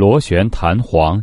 螺旋弹簧。